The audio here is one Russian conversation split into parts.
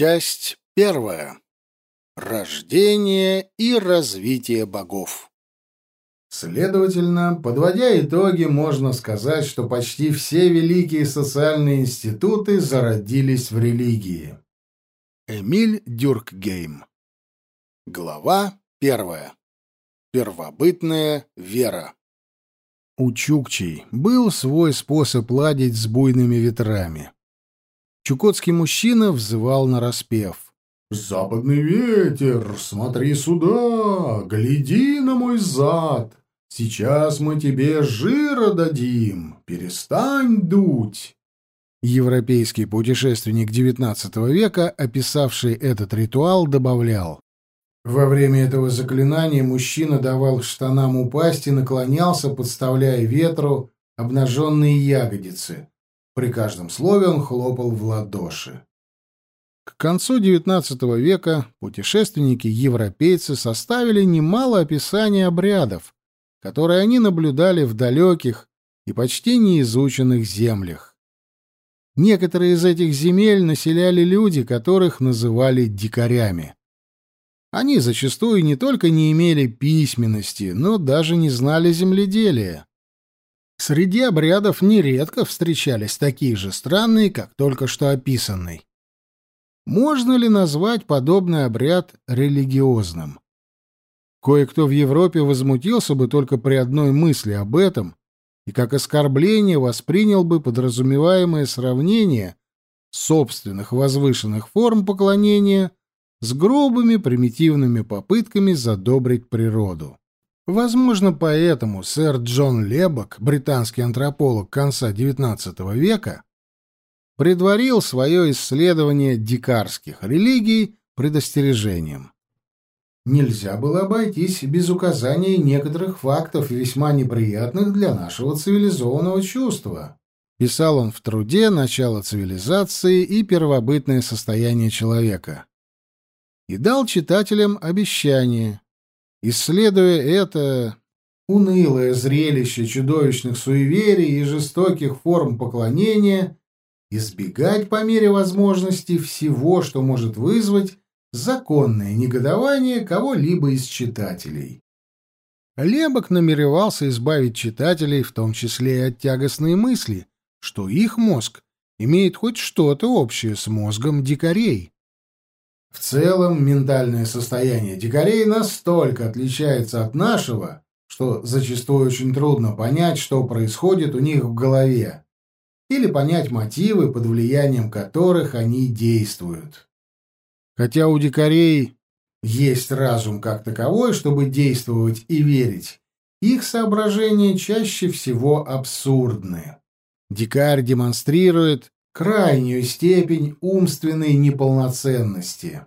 Часть первая. Рождение и развитие богов. Следовательно, подводя итоги, можно сказать, что почти все великие социальные институты зародились в религии. Эмиль Дюркгейм. Глава первая. Первобытная вера. У чукчей был свой способ ладить с буйными ветрами. Чукотский мужчина взывал на распев. «Западный ветер, смотри сюда, гляди на мой зад. Сейчас мы тебе жира дадим, перестань дуть». Европейский путешественник XIX века, описавший этот ритуал, добавлял. Во время этого заклинания мужчина давал штанам упасть и наклонялся, подставляя ветру обнаженные ягодицы. При каждом слове он хлопал в ладоши. К концу XIX века путешественники-европейцы составили немало описаний обрядов, которые они наблюдали в далеких и почти неизученных землях. Некоторые из этих земель населяли люди, которых называли дикарями. Они зачастую не только не имели письменности, но даже не знали земледелия. Среди обрядов нередко встречались такие же странные, как только что описанный. Можно ли назвать подобный обряд религиозным? Кое-кто в Европе возмутился бы только при одной мысли об этом и как оскорбление воспринял бы подразумеваемое сравнение собственных возвышенных форм поклонения с грубыми примитивными попытками задобрить природу. Возможно, поэтому сэр Джон Лебок, британский антрополог конца XIX века, предварил свое исследование дикарских религий предостережением. Нельзя было обойтись без указания некоторых фактов, весьма неприятных для нашего цивилизованного чувства. Писал он в труде «Начало цивилизации и первобытное состояние человека». И дал читателям обещание Исследуя это унылое зрелище чудовищных суеверий и жестоких форм поклонения, избегать по мере возможности всего, что может вызвать законное негодование кого-либо из читателей. Лебок намеревался избавить читателей, в том числе и от тягостной мысли, что их мозг имеет хоть что-то общее с мозгом дикарей. В целом, ментальное состояние дикарей настолько отличается от нашего, что зачастую очень трудно понять, что происходит у них в голове, или понять мотивы, под влиянием которых они действуют. Хотя у дикарей есть разум как таковой, чтобы действовать и верить, их соображения чаще всего абсурдны. Дикарь демонстрирует крайнюю степень умственной неполноценности.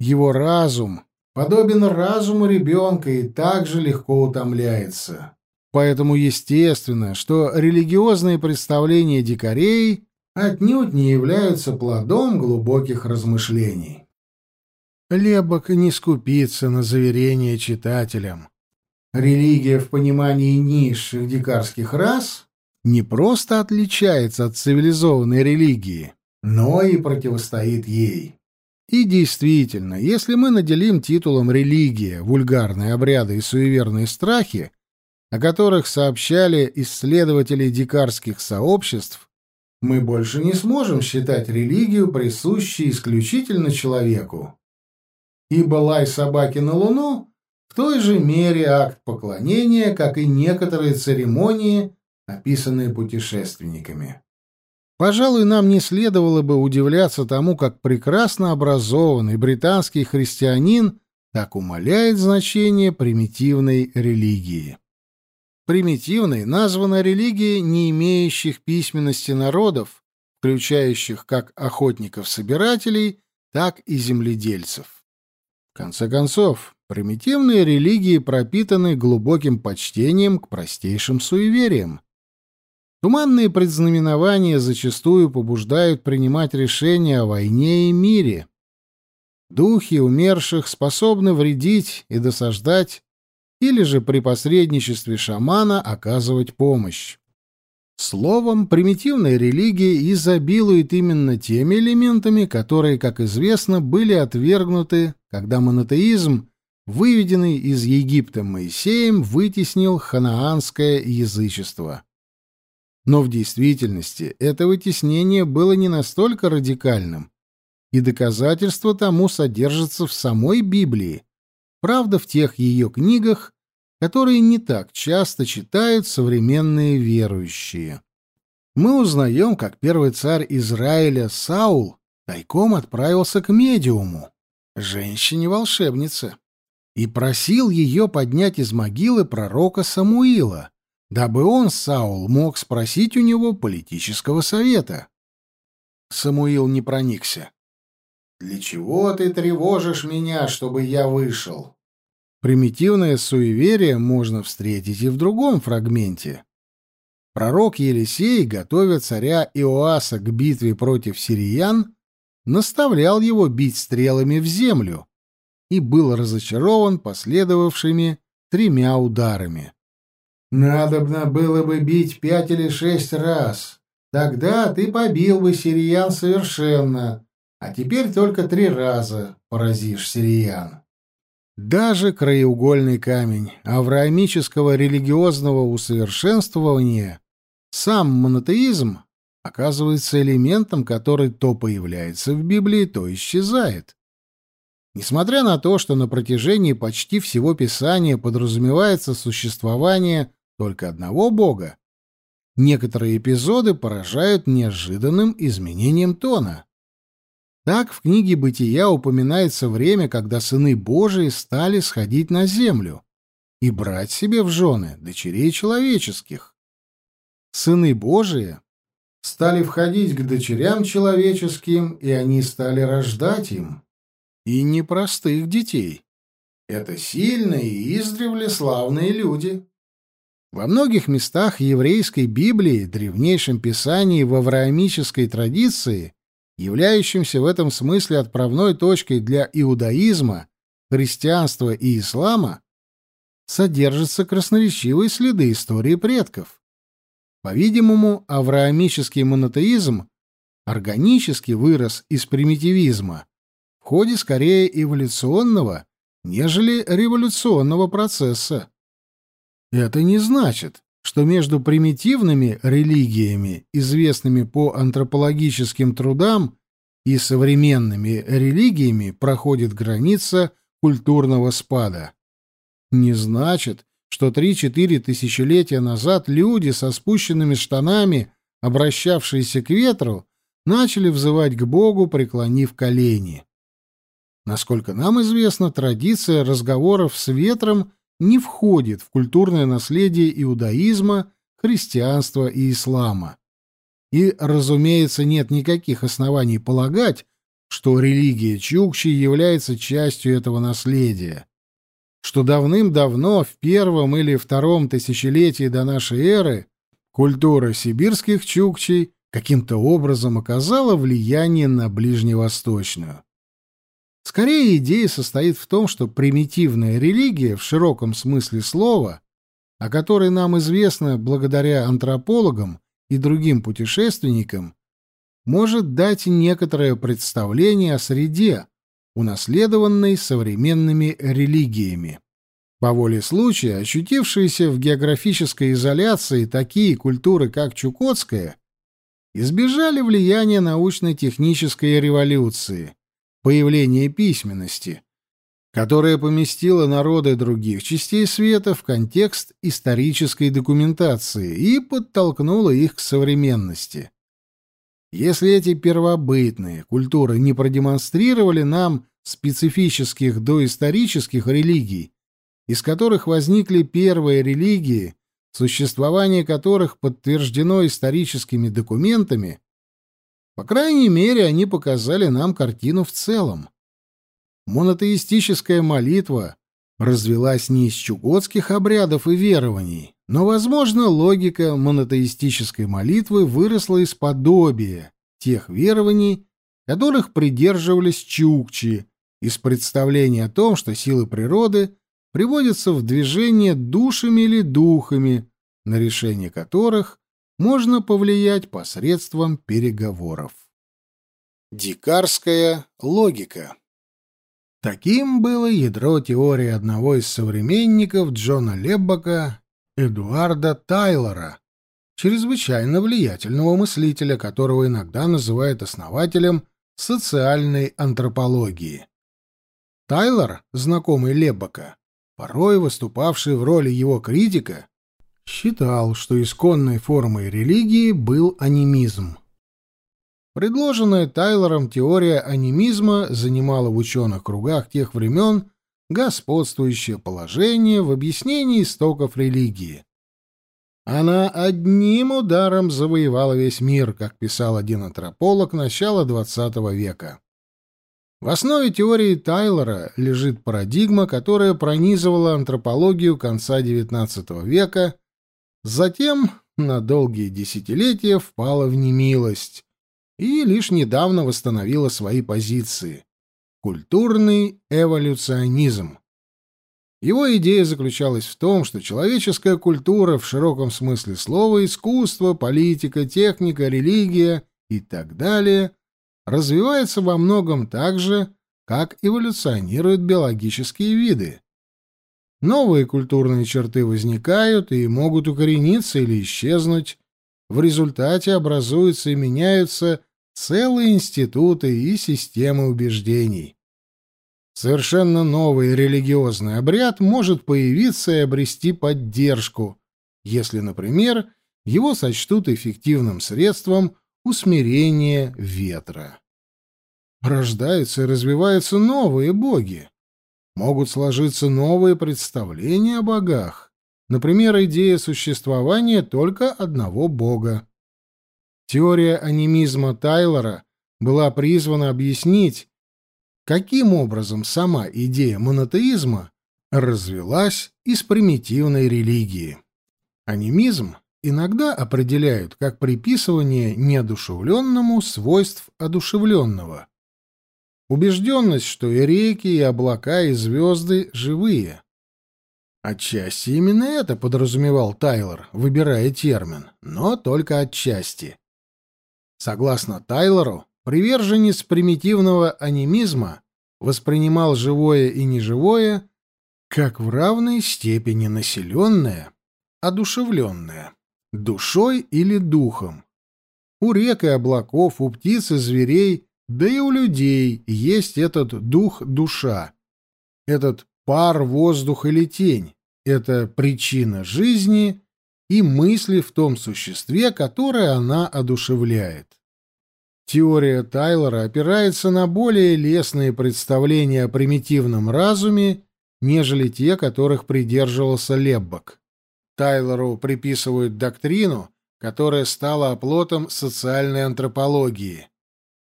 Его разум подобен разуму ребенка и также легко утомляется. Поэтому естественно, что религиозные представления дикарей отнюдь не являются плодом глубоких размышлений. Лебок не скупится на заверения читателям. Религия в понимании низших дикарских рас не просто отличается от цивилизованной религии, но и противостоит ей. И действительно, если мы наделим титулом религия вульгарные обряды и суеверные страхи, о которых сообщали исследователи дикарских сообществ, мы больше не сможем считать религию присущей исключительно человеку. Ибо лай собаки на луну в той же мере акт поклонения, как и некоторые церемонии, описанные путешественниками. Пожалуй, нам не следовало бы удивляться тому, как прекрасно образованный британский христианин так умаляет значение примитивной религии. Примитивной названа религия не имеющих письменности народов, включающих как охотников-собирателей, так и земледельцев. В конце концов, примитивные религии пропитаны глубоким почтением к простейшим суевериям. Туманные предзнаменования зачастую побуждают принимать решения о войне и мире. Духи умерших способны вредить и досаждать, или же при посредничестве шамана оказывать помощь. Словом, примитивная религия изобилует именно теми элементами, которые, как известно, были отвергнуты, когда монотеизм, выведенный из Египта Моисеем, вытеснил ханаанское язычество. Но в действительности это вытеснение было не настолько радикальным, и доказательство тому содержится в самой Библии, правда, в тех ее книгах, которые не так часто читают современные верующие. Мы узнаем, как первый царь Израиля Саул тайком отправился к медиуму, женщине-волшебнице, и просил ее поднять из могилы пророка Самуила, дабы он, Саул, мог спросить у него политического совета. Самуил не проникся. «Для чего ты тревожишь меня, чтобы я вышел?» Примитивное суеверие можно встретить и в другом фрагменте. Пророк Елисей, готовя царя Иоаса к битве против сириян, наставлял его бить стрелами в землю и был разочарован последовавшими тремя ударами. «Надобно было бы бить пять или шесть раз. Тогда ты побил бы сириян совершенно, а теперь только три раза поразишь сириян». Даже краеугольный камень авраамического религиозного усовершенствования, сам монотеизм, оказывается элементом, который то появляется в Библии, то исчезает. Несмотря на то, что на протяжении почти всего Писания подразумевается существование только одного Бога, некоторые эпизоды поражают неожиданным изменением тона. Так в книге «Бытия» упоминается время, когда сыны Божии стали сходить на землю и брать себе в жены дочерей человеческих. Сыны Божии стали входить к дочерям человеческим, и они стали рождать им. И непростых детей. Это сильные и издревле славные люди. Во многих местах еврейской Библии, древнейшем писании в авраамической традиции являющимся в этом смысле отправной точкой для иудаизма, христианства и ислама, содержатся красноречивые следы истории предков. По-видимому, авраамический монотеизм органически вырос из примитивизма в ходе скорее эволюционного, нежели революционного процесса. Это не значит, что между примитивными религиями, известными по антропологическим трудам, и современными религиями проходит граница культурного спада. Не значит, что 3-4 тысячелетия назад люди со спущенными штанами, обращавшиеся к ветру, начали взывать к Богу, преклонив колени. Насколько нам известно, традиция разговоров с ветром не входит в культурное наследие иудаизма, христианства и ислама. И, разумеется, нет никаких оснований полагать, что религия Чукчи является частью этого наследия, что давным-давно, в первом или втором тысячелетии до нашей эры, культура сибирских Чукчей каким-то образом оказала влияние на ближневосточную. Скорее, идея состоит в том, что примитивная религия в широком смысле слова, о которой нам известно благодаря антропологам и другим путешественникам, может дать некоторое представление о среде, унаследованной современными религиями. По воле случая, ощутившиеся в географической изоляции такие культуры, как Чукотская, избежали влияния научно-технической революции – появление письменности, которая поместила народы других частей света в контекст исторической документации и подтолкнула их к современности. Если эти первобытные культуры не продемонстрировали нам специфических доисторических религий, из которых возникли первые религии, существование которых подтверждено историческими документами, по крайней мере, они показали нам картину в целом. Монотеистическая молитва развелась не из чукотских обрядов и верований, но, возможно, логика монотеистической молитвы выросла из подобия тех верований, которых придерживались чукчи, из представления о том, что силы природы приводятся в движение душами или духами, на решение которых можно повлиять посредством переговоров. Дикарская логика Таким было ядро теории одного из современников Джона Леббока, Эдуарда Тайлора, чрезвычайно влиятельного мыслителя, которого иногда называют основателем социальной антропологии. Тайлор, знакомый Леббока, порой выступавший в роли его критика, считал, что исконной формой религии был анимизм. Предложенная Тайлором теория анимизма занимала в ученых кругах тех времен господствующее положение в объяснении истоков религии. Она одним ударом завоевала весь мир, как писал один антрополог начала XX века. В основе теории Тайлора лежит парадигма, которая пронизывала антропологию конца XIX века, затем на долгие десятилетия впала в немилость, и лишь недавно восстановила свои позиции. Культурный эволюционизм. Его идея заключалась в том, что человеческая культура в широком смысле слова, искусство, политика, техника, религия и так далее развивается во многом так же, как эволюционируют биологические виды. Новые культурные черты возникают и могут укорениться или исчезнуть. В результате образуются и меняются целые институты и системы убеждений. Совершенно новый религиозный обряд может появиться и обрести поддержку, если, например, его сочтут эффективным средством усмирения ветра. Рождаются и развиваются новые боги. Могут сложиться новые представления о богах. Например, идея существования только одного бога. Теория анимизма Тайлора была призвана объяснить, каким образом сама идея монотеизма развелась из примитивной религии. Анимизм иногда определяют как приписывание неодушевленному свойств одушевленного. Убежденность, что и реки, и облака, и звезды живые. Отчасти именно это подразумевал Тайлор, выбирая термин, но только отчасти. Согласно Тайлору, приверженец примитивного анимизма воспринимал живое и неживое как в равной степени населенное, одушевленное, душой или духом. У рек и облаков, у птиц и зверей, да и у людей есть этот дух-душа, этот пар, воздух или тень, это причина жизни и мысли в том существе, которое она одушевляет. Теория Тайлора опирается на более лестные представления о примитивном разуме, нежели те, которых придерживался Леббок. Тайлору приписывают доктрину, которая стала оплотом социальной антропологии,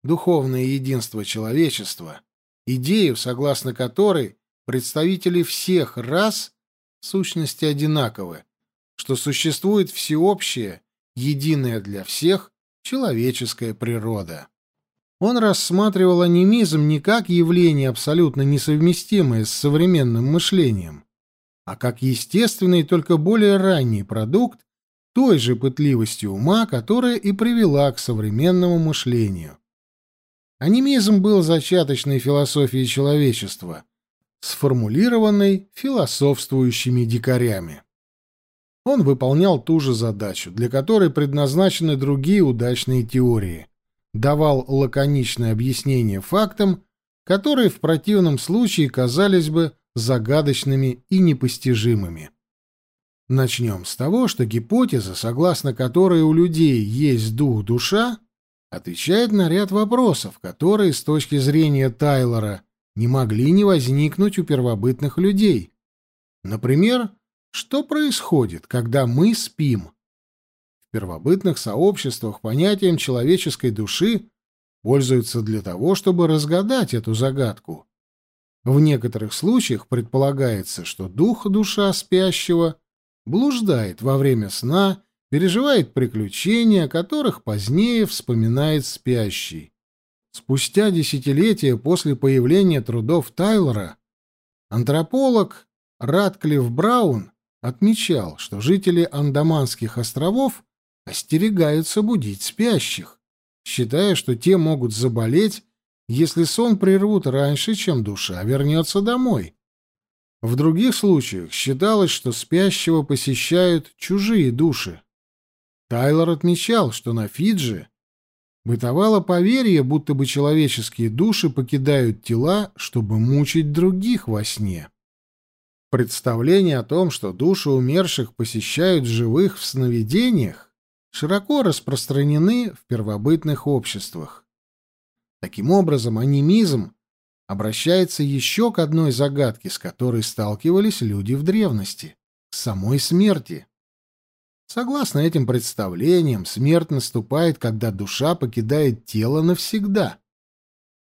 духовное единство человечества, идею, согласно которой представители всех рас сущности одинаковы, что существует всеобщее, единое для всех, человеческая природа. Он рассматривал анимизм не как явление абсолютно несовместимое с современным мышлением, а как естественный, только более ранний продукт той же пытливости ума, которая и привела к современному мышлению. Анимизм был зачаточной философией человечества, сформулированной философствующими дикарями. Он выполнял ту же задачу, для которой предназначены другие удачные теории. Давал лаконичное объяснение фактам, которые в противном случае казались бы загадочными и непостижимыми. Начнем с того, что гипотеза, согласно которой у людей есть дух-душа, отвечает на ряд вопросов, которые с точки зрения Тайлора не могли не возникнуть у первобытных людей. Например, что происходит, когда мы спим? В первобытных сообществах понятием человеческой души пользуются для того, чтобы разгадать эту загадку. В некоторых случаях предполагается, что дух душа спящего блуждает во время сна, переживает приключения, о которых позднее вспоминает спящий. Спустя десятилетия после появления трудов Тайлора антрополог Радклифф Браун отмечал, что жители Андаманских островов остерегаются будить спящих, считая, что те могут заболеть, если сон прервут раньше, чем душа вернется домой. В других случаях считалось, что спящего посещают чужие души. Тайлор отмечал, что на Фиджи бытовало поверье, будто бы человеческие души покидают тела, чтобы мучить других во сне. Представление о том, что души умерших посещают живых в сновидениях, широко распространены в первобытных обществах. Таким образом, анимизм обращается еще к одной загадке, с которой сталкивались люди в древности — самой смерти. Согласно этим представлениям, смерть наступает, когда душа покидает тело навсегда.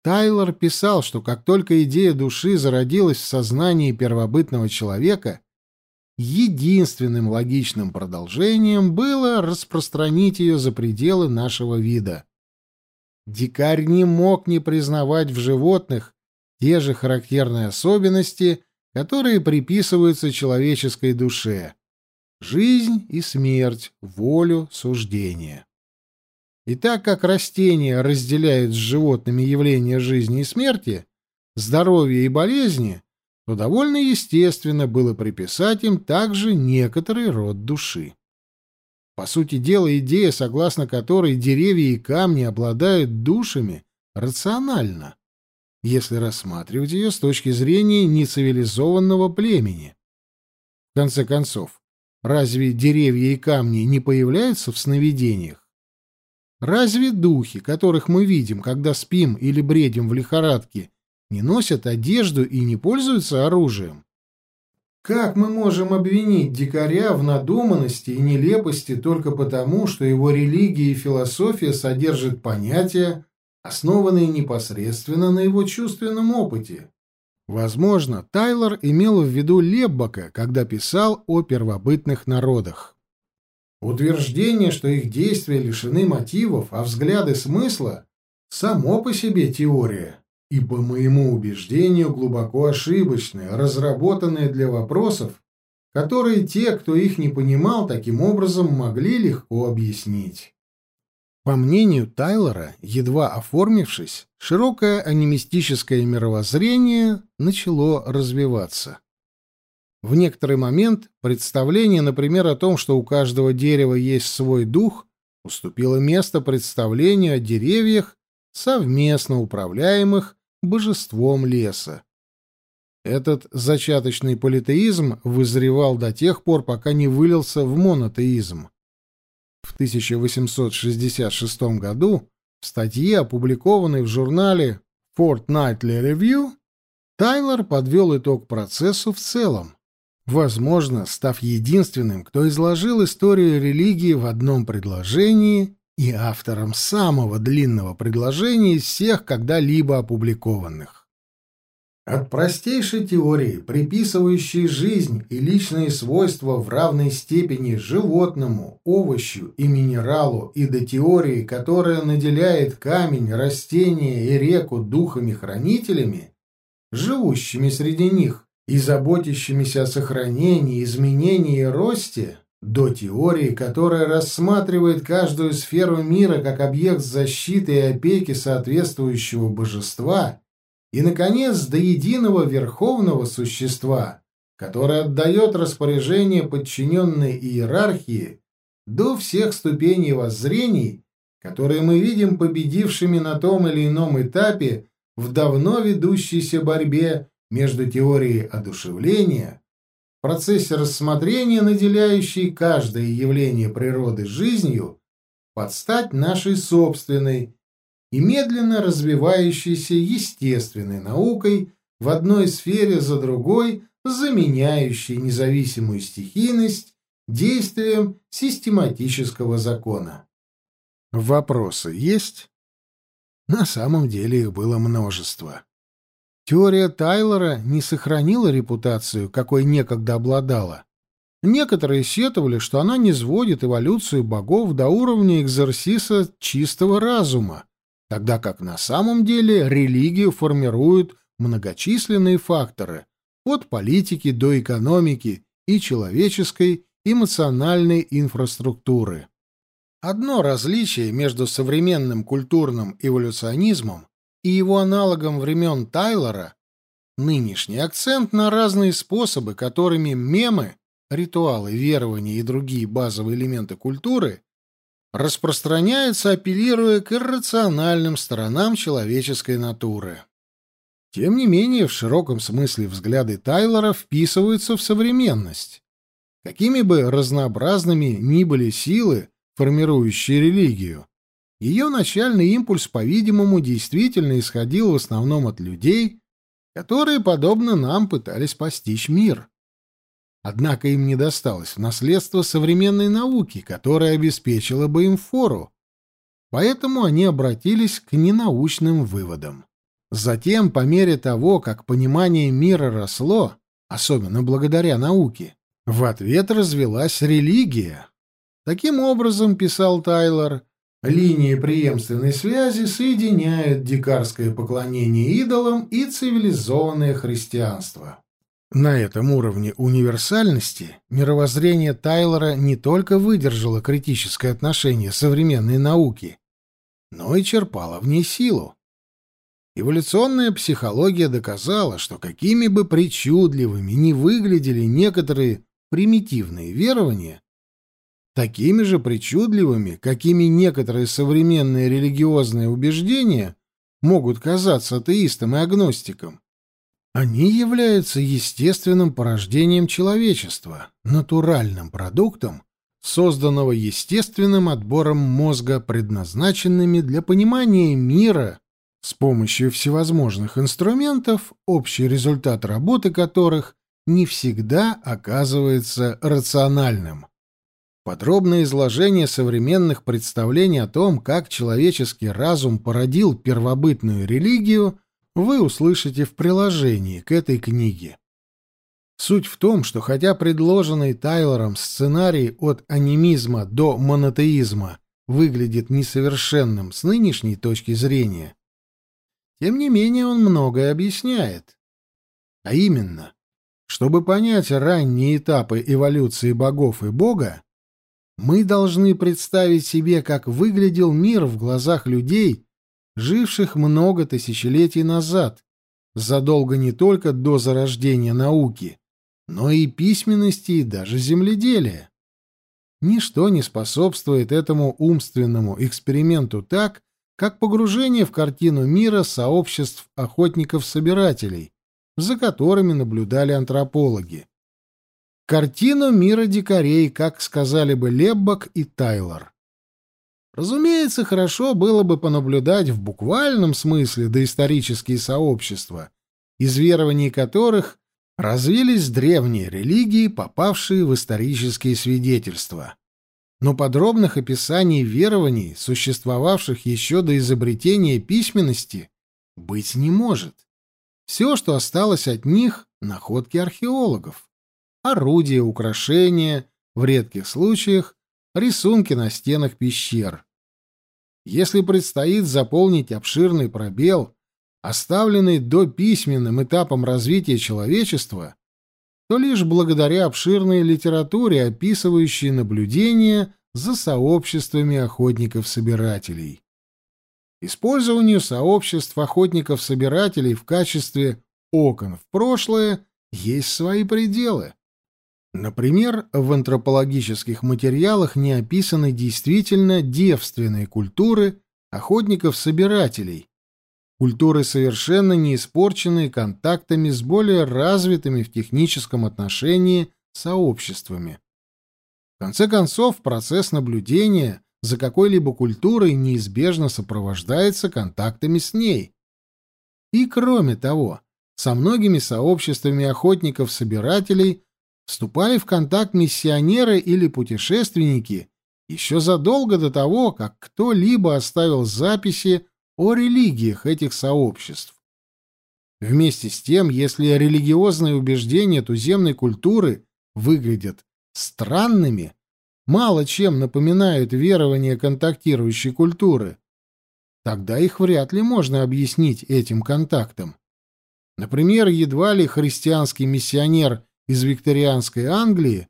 Тайлор писал, что как только идея души зародилась в сознании первобытного человека, единственным логичным продолжением было распространить ее за пределы нашего вида. Дикарь не мог не признавать в животных те же характерные особенности, которые приписываются человеческой душе — жизнь и смерть, волю, суждение. И так как растения разделяют с животными явления жизни и смерти, здоровья и болезни, то довольно естественно было приписать им также некоторый род души. По сути дела, идея, согласно которой деревья и камни обладают душами, рациональна если рассматривать ее с точки зрения нецивилизованного племени. В конце концов, разве деревья и камни не появляются в сновидениях? Разве духи, которых мы видим, когда спим или бредим в лихорадке, не носят одежду и не пользуются оружием? Как мы можем обвинить дикаря в надуманности и нелепости только потому, что его религия и философия содержат понятия, основанные непосредственно на его чувственном опыте. Возможно, Тайлор имел в виду Леббака, когда писал о первобытных народах. Утверждение, что их действия лишены мотивов, а взгляды смысла, само по себе теория, и, по моему убеждению, глубоко ошибочная, разработанная для вопросов, которые те, кто их не понимал, таким образом могли легко объяснить. По мнению Тайлора, едва оформившись, широкое анимистическое мировоззрение начало развиваться. В некоторый момент представление, например, о том, что у каждого дерева есть свой дух, уступило место представлению о деревьях, совместно управляемых божеством леса. Этот зачаточный политеизм вызревал до тех пор, пока не вылился в монотеизм. В 1866 году в статье, опубликованной в журнале Fortnightly Review, Тайлор подвел итог процессу в целом, возможно, став единственным, кто изложил историю религии в одном предложении и автором самого длинного предложения из всех когда-либо опубликованных. От простейшей теории, приписывающей жизнь и личные свойства в равной степени животному, овощу и минералу, и до теории, которая наделяет камень, растение и реку духами-хранителями, живущими среди них и заботящимися о сохранении, изменении и росте, до теории, которая рассматривает каждую сферу мира как объект защиты и опеки соответствующего божества – и, наконец, до единого верховного существа, которое отдает распоряжение подчиненной иерархии до всех ступеней воззрений, которые мы видим победившими на том или ином этапе в давно ведущейся борьбе между теорией одушевления, в процессе рассмотрения, наделяющей каждое явление природы жизнью, под стать нашей собственной, и медленно развивающейся естественной наукой в одной сфере за другой, заменяющей независимую стихийность действием систематического закона. Вопросы есть? На самом деле их было множество. Теория Тайлора не сохранила репутацию, какой некогда обладала. Некоторые сетовали, что она не сводит эволюцию богов до уровня экзорсиса чистого разума, тогда как на самом деле религию формируют многочисленные факторы, от политики до экономики и человеческой эмоциональной инфраструктуры. Одно различие между современным культурным эволюционизмом и его аналогом времен Тайлора — нынешний акцент на разные способы, которыми мемы, ритуалы, верования и другие базовые элементы культуры распространяются, апеллируя к иррациональным сторонам человеческой натуры. Тем не менее, в широком смысле взгляды Тайлора вписываются в современность. Какими бы разнообразными ни были силы, формирующие религию, ее начальный импульс, по-видимому, действительно исходил в основном от людей, которые, подобно нам, пытались постичь мир. Однако им не досталось в наследство современной науки, которая обеспечила бы им фору. Поэтому они обратились к ненаучным выводам. Затем, по мере того, как понимание мира росло, особенно благодаря науке, в ответ развелась религия. Таким образом, писал Тайлор, линии преемственной связи соединяют дикарское поклонение идолам и цивилизованное христианство. На этом уровне универсальности мировоззрение Тайлора не только выдержало критическое отношение современной науки, но и черпало в ней силу. Эволюционная психология доказала, что какими бы причудливыми ни выглядели некоторые примитивные верования, такими же причудливыми, какими некоторые современные религиозные убеждения могут казаться атеистам и агностикам, они являются естественным порождением человечества, натуральным продуктом, созданного естественным отбором мозга, предназначенными для понимания мира с помощью всевозможных инструментов, общий результат работы которых не всегда оказывается рациональным. Подробное изложение современных представлений о том, как человеческий разум породил первобытную религию, вы услышите в приложении к этой книге. Суть в том, что хотя предложенный Тайлором сценарий от анимизма до монотеизма выглядит несовершенным с нынешней точки зрения, тем не менее он многое объясняет. А именно, чтобы понять ранние этапы эволюции богов и бога, мы должны представить себе, как выглядел мир в глазах людей, живших много тысячелетий назад, задолго не только до зарождения науки, но и письменности и даже земледелия. Ничто не способствует этому умственному эксперименту так, как погружение в картину мира сообществ охотников-собирателей, за которыми наблюдали антропологи. Картину мира дикарей, как сказали бы Леббок и Тайлор. Разумеется, хорошо было бы понаблюдать в буквальном смысле доисторические сообщества, из верований которых развились древние религии, попавшие в исторические свидетельства. Но подробных описаний верований, существовавших еще до изобретения письменности, быть не может. Все, что осталось от них — находки археологов. Орудия, украшения, в редких случаях рисунки на стенах пещер. Если предстоит заполнить обширный пробел, оставленный до письменным этапом развития человечества, то лишь благодаря обширной литературе, описывающей наблюдения за сообществами охотников-собирателей. Использованию сообществ охотников-собирателей в качестве окон в прошлое есть свои пределы. Например, в антропологических материалах не описаны действительно девственные культуры охотников-собирателей, культуры, совершенно не испорченные контактами с более развитыми в техническом отношении сообществами. В конце концов, процесс наблюдения за какой-либо культурой неизбежно сопровождается контактами с ней. И кроме того, со многими сообществами охотников-собирателей вступали в контакт миссионеры или путешественники еще задолго до того, как кто-либо оставил записи о религиях этих сообществ. Вместе с тем, если религиозные убеждения туземной культуры выглядят странными, мало чем напоминают верования контактирующей культуры, тогда их вряд ли можно объяснить этим контактом. Например, едва ли христианский миссионер из викторианской Англии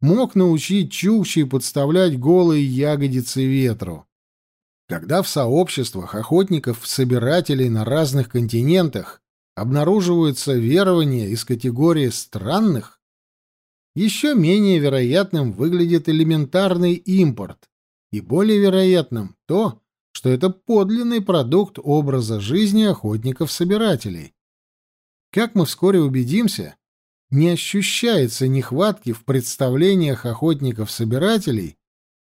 мог научить чукчей подставлять голые ягодицы ветру. Когда в сообществах охотников-собирателей на разных континентах обнаруживаются верования из категории странных, еще менее вероятным выглядит элементарный импорт, и более вероятным то, что это подлинный продукт образа жизни охотников-собирателей. Как мы вскоре убедимся, не ощущается нехватки в представлениях охотников-собирателей,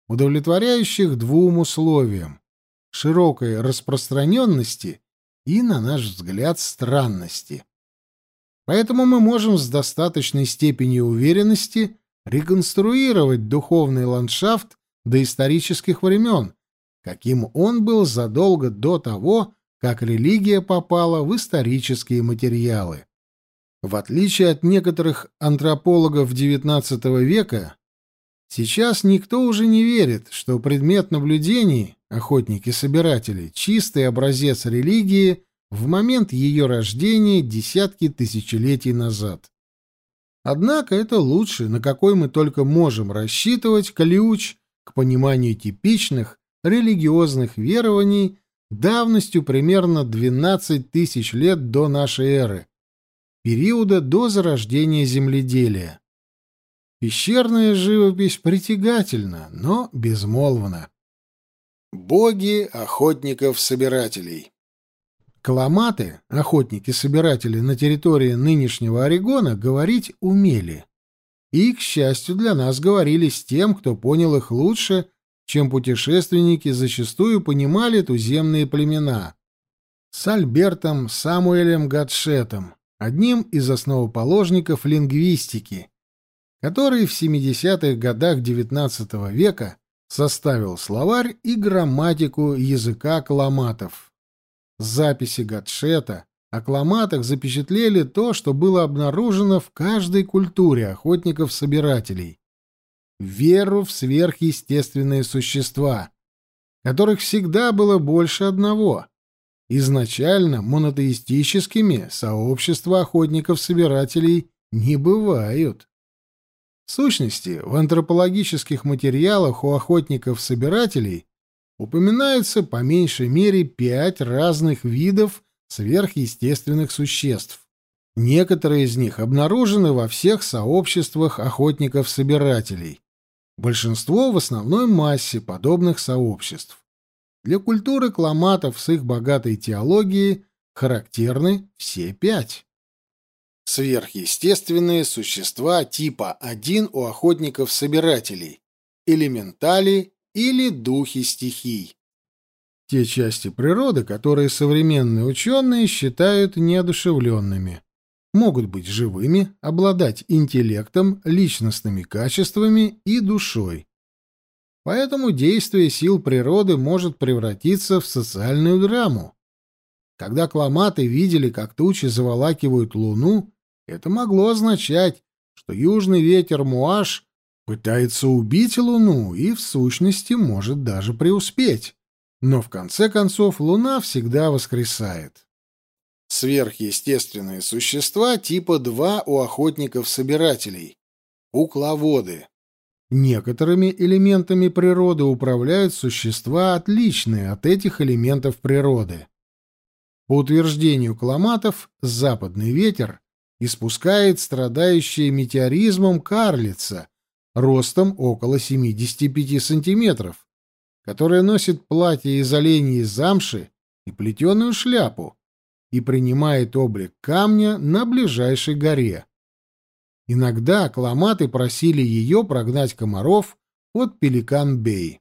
удовлетворяющих двум условиям — широкой распространенности и, на наш взгляд, странности. Поэтому мы можем с достаточной степенью уверенности реконструировать духовный ландшафт доисторических времен, каким он был задолго до того, как религия попала в исторические материалы. В отличие от некоторых антропологов XIX века, сейчас никто уже не верит, что предмет наблюдений, охотники-собиратели, чистый образец религии в момент ее рождения десятки тысячелетий назад. Однако это лучше, на какой мы только можем рассчитывать, ключ к пониманию типичных религиозных верований давностью примерно 12 тысяч лет до нашей эры, периода до зарождения земледелия. Пещерная живопись притягательна, но безмолвна. Боги охотников-собирателей Каламаты, охотники-собиратели на территории нынешнего Орегона, говорить умели. И, к счастью для нас, говорили с тем, кто понял их лучше, чем путешественники зачастую понимали туземные племена. С Альбертом Самуэлем Гатшетом, одним из основоположников лингвистики, который в 70-х годах XIX века составил словарь и грамматику языка каламатов. Записи Гатшета о кламатах запечатлели то, что было обнаружено в каждой культуре охотников-собирателей. Веру в сверхъестественные существа, которых всегда было больше одного. Изначально монотеистическими сообщества охотников-собирателей не бывают. В сущности, в антропологических материалах у охотников-собирателей упоминаются по меньшей мере пять разных видов сверхъестественных существ. Некоторые из них обнаружены во всех сообществах охотников-собирателей. Большинство в основной массе подобных сообществ. Для культуры кламатов с их богатой теологией характерны все пять. Сверхъестественные существа типа 1 у охотников-собирателей, элементали или духи стихий. Те части природы, которые современные ученые считают неодушевленными, могут быть живыми, обладать интеллектом, личностными качествами и душой. Поэтому действие сил природы может превратиться в социальную драму. Когда кламаты видели, как тучи заволакивают Луну, это могло означать, что южный ветер Муаш Пытается убить Луну и, в сущности, может даже преуспеть. Но, в конце концов, Луна всегда воскресает. Сверхъестественные существа типа 2 у охотников-собирателей. Кукловоды. Некоторыми элементами природы управляют существа, отличные от этих элементов природы. По утверждению каламатов, западный ветер испускает страдающие метеоризмом карлица, ростом около 75 сантиметров, которая носит платье из оленей замши и плетеную шляпу и принимает облик камня на ближайшей горе. Иногда кламаты просили ее прогнать комаров от Пеликан-Бей.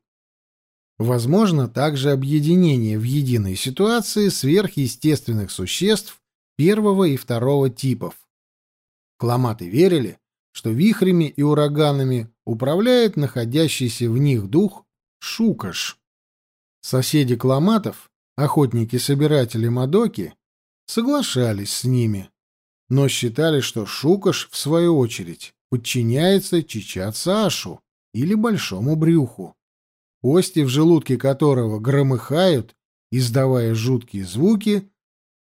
Возможно также объединение в единой ситуации сверхъестественных существ первого и второго типов. Кламаты верили, что вихрями и ураганами управляет находящийся в них дух Шукаш. Соседи Кламатов, охотники-собиратели Мадоки, соглашались с ними, но считали, что Шукаш, в свою очередь, подчиняется Чичат-Саашу или Большому Брюху, кости в желудке которого громыхают, издавая жуткие звуки,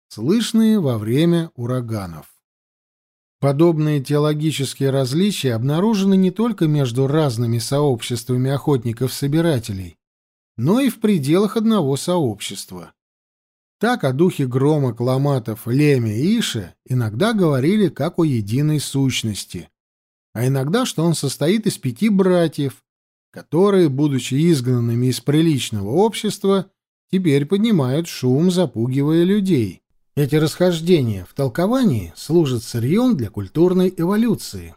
слышные во время ураганов. Подобные теологические различия обнаружены не только между разными сообществами охотников-собирателей, но и в пределах одного сообщества. Так о духе грома Кламатов Леме и Ише иногда говорили как о единой сущности, а иногда, что он состоит из пяти братьев, которые, будучи изгнанными из приличного общества, теперь поднимают шум, запугивая людей. Эти расхождения в толковании служат сырьем для культурной эволюции.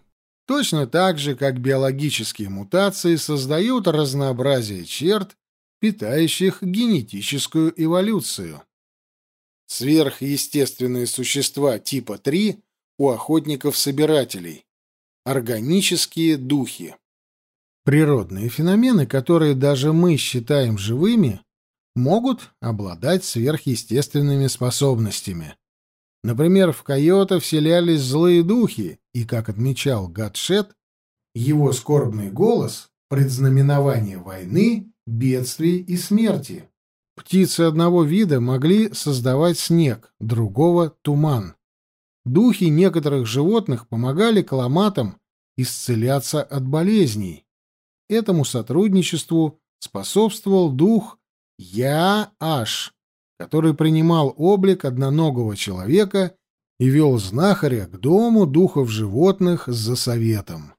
Точно так же, как биологические мутации создают разнообразие черт, питающих генетическую эволюцию. Сверхъестественные существа типа 3 у охотников-собирателей. Органические духи. Природные феномены, которые даже мы считаем живыми, могут обладать сверхъестественными способностями. Например, в койота вселялись злые духи, и, как отмечал Гатшет, его скорбный голос — предзнаменование войны, бедствий и смерти. Птицы одного вида могли создавать снег, другого — туман. Духи некоторых животных помогали каламатам исцеляться от болезней. Этому сотрудничеству способствовал дух Я-Аш, который принимал облик одноногого человека и вел знахаря к дому духов животных за советом.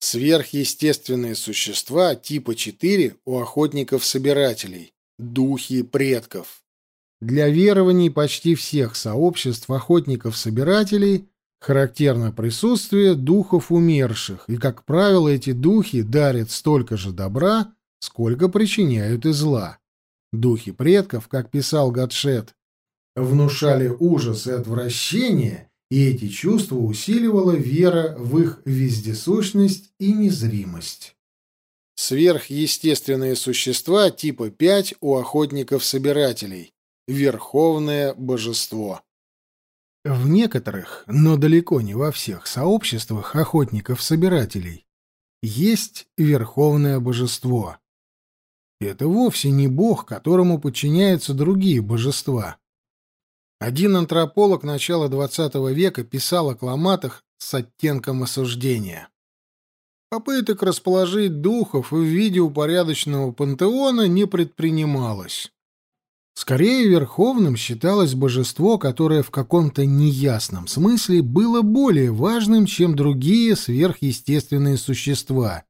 Сверхъестественные существа типа 4 у охотников-собирателей духи предков. Для верований почти всех сообществ охотников-собирателей характерно присутствие духов умерших, и, как правило, эти духи дарят столько же добра, сколько причиняют и зла. Духи предков, как писал Гатшет, внушали ужас и отвращение, и эти чувства усиливала вера в их вездесущность и незримость. Сверхъестественные существа типа 5 у охотников-собирателей. Верховное божество. В некоторых, но далеко не во всех сообществах охотников-собирателей есть верховное божество. Это вовсе не бог, которому подчиняются другие божества. Один антрополог начала XX века писал о кламатах с оттенком осуждения. Попыток расположить духов в виде упорядоченного пантеона не предпринималось. Скорее, верховным считалось божество, которое в каком-то неясном смысле было более важным, чем другие сверхъестественные существа,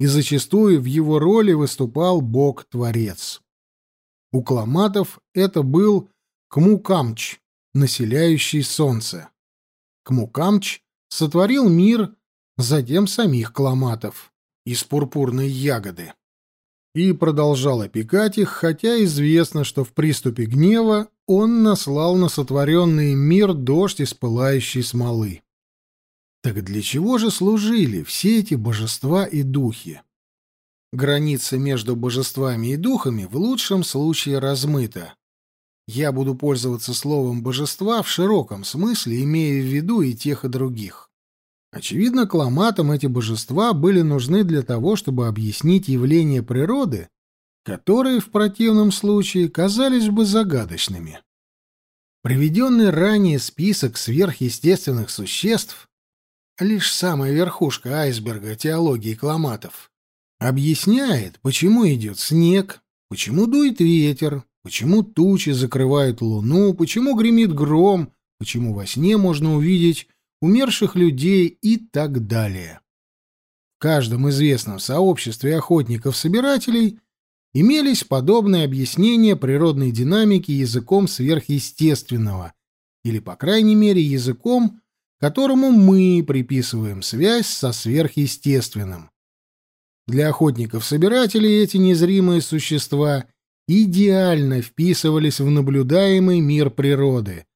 и зачастую в его роли выступал бог-творец. У кламатов это был Кмукамч, населяющий солнце. Кмукамч сотворил мир затем самих кламатов из пурпурной ягоды. И продолжал опекать их, хотя известно, что в приступе гнева он наслал на сотворенный мир дождь из пылающей смолы. Так для чего же служили все эти божества и духи? Граница между божествами и духами в лучшем случае размыта. Я буду пользоваться словом «божества» в широком смысле, имея в виду и тех, и других. Очевидно, кламатам эти божества были нужны для того, чтобы объяснить явления природы, которые в противном случае казались бы загадочными. Приведенный ранее список сверхъестественных существ — лишь самая верхушка айсберга теологии кламатов — объясняет, почему идет снег, почему дует ветер, почему тучи закрывают луну, почему гремит гром, почему во сне можно увидеть умерших людей и так далее. В каждом известном сообществе охотников-собирателей имелись подобные объяснения природной динамики языком сверхъестественного, или, по крайней мере, языком, которому мы приписываем связь со сверхъестественным. Для охотников-собирателей эти незримые существа идеально вписывались в наблюдаемый мир природы,